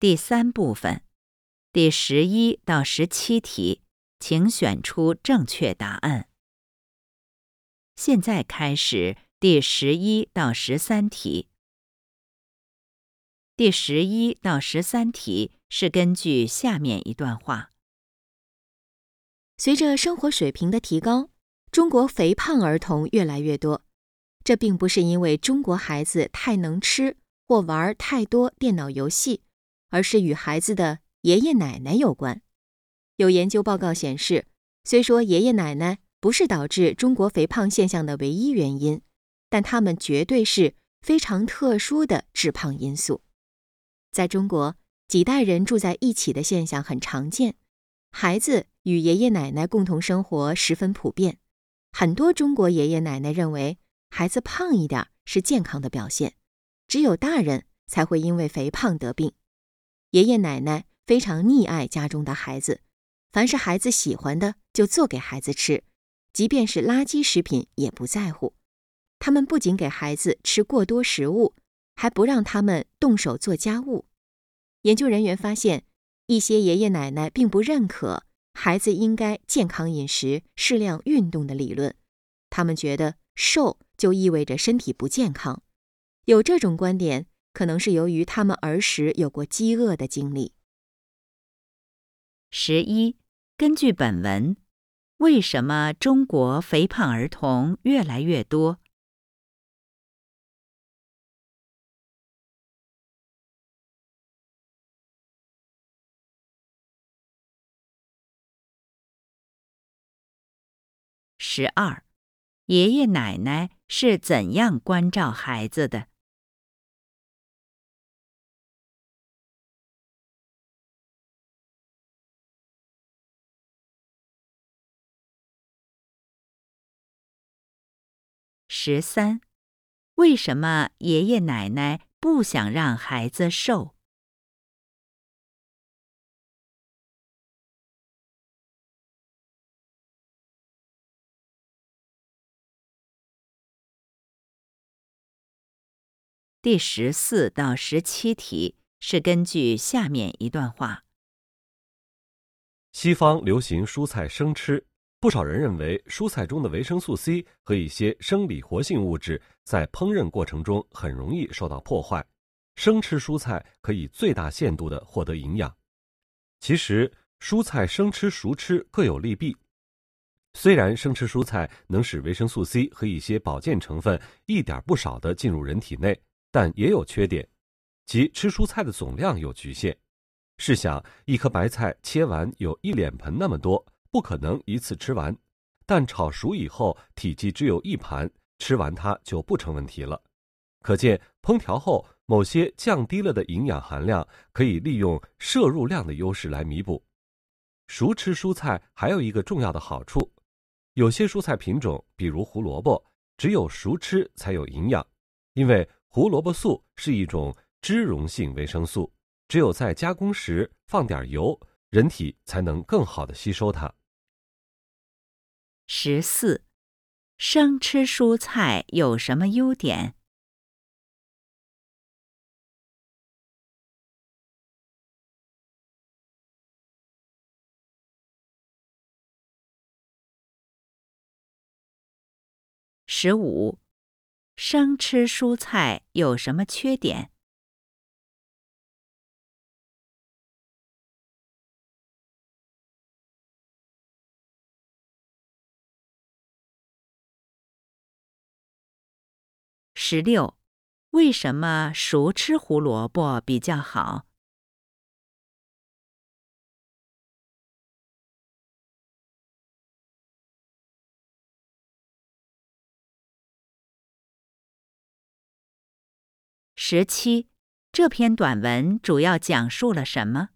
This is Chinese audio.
第三部分，第十一到十七题，请选出正确答案。现在开始第十一到十三题。第十一到十三题是根据下面一段话：随着生活水平的提高，中国肥胖儿童越来越多。这并不是因为中国孩子太能吃或玩太多电脑游戏。而是与孩子的爷爷奶奶有关。有研究报告显示，虽说爷爷奶奶不是导致中国肥胖现象的唯一原因，但他们绝对是非常特殊的致胖因素。在中国，几代人住在一起的现象很常见，孩子与爷爷奶奶共同生活十分普遍。很多中国爷爷奶奶认为，孩子胖一点是健康的表现，只有大人才会因为肥胖得病。爷爷奶奶非常溺爱家中的孩子，凡是孩子喜欢的就做给孩子吃，即便是垃圾食品也不在乎。他们不仅给孩子吃过多食物，还不让他们动手做家务。研究人员发现，一些爷爷奶奶并不认可孩子应该健康饮食、适量运动的理论，他们觉得瘦就意味着身体不健康。有这种观点。可能是由于他们儿时有过饥饿的经历。十一，根据本文，为什么中国肥胖儿童越来越多？十二，爷爷奶奶是怎样关照孩子的？十三，为什么爷爷奶奶不想让孩子瘦？第十四到十七题是根据下面一段话：西方流行蔬菜生吃。不少人认为，蔬菜中的维生素 C 和一些生理活性物质在烹饪过程中很容易受到破坏。生吃蔬菜可以最大限度地获得营养。其实，蔬菜生吃、熟吃各有利弊。虽然生吃蔬菜能使维生素 C 和一些保健成分一点不少地进入人体内，但也有缺点，即吃蔬菜的总量有局限。试想，一颗白菜切完有一脸盆那么多。不可能一次吃完，但炒熟以后体积只有一盘，吃完它就不成问题了。可见烹调后某些降低了的营养含量，可以利用摄入量的优势来弥补。熟吃蔬菜还有一个重要的好处，有些蔬菜品种，比如胡萝卜，只有熟吃才有营养，因为胡萝卜素是一种脂溶性维生素，只有在加工时放点油，人体才能更好的吸收它。十四，生吃蔬菜有什么优点？十五，生吃蔬菜有什么缺点？十六，为什么熟吃胡萝卜比较好？十七，这篇短文主要讲述了什么？